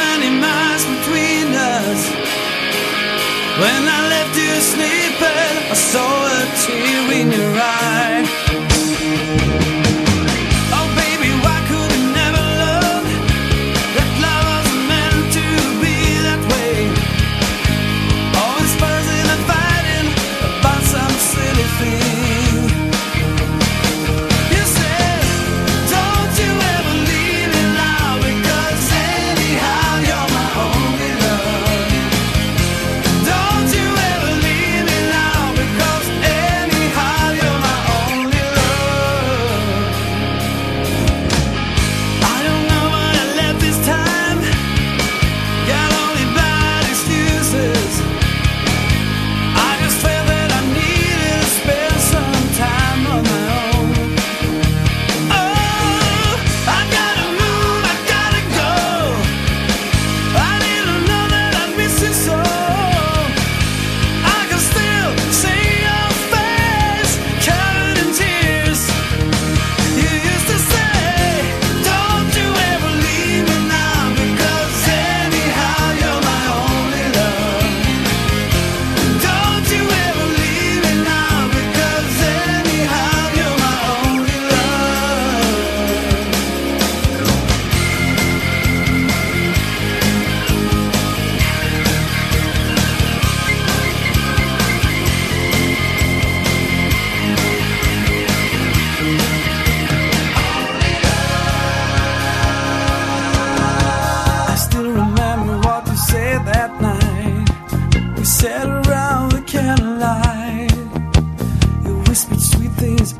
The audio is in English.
many miles between us. When I left you sleeping, I saw it. things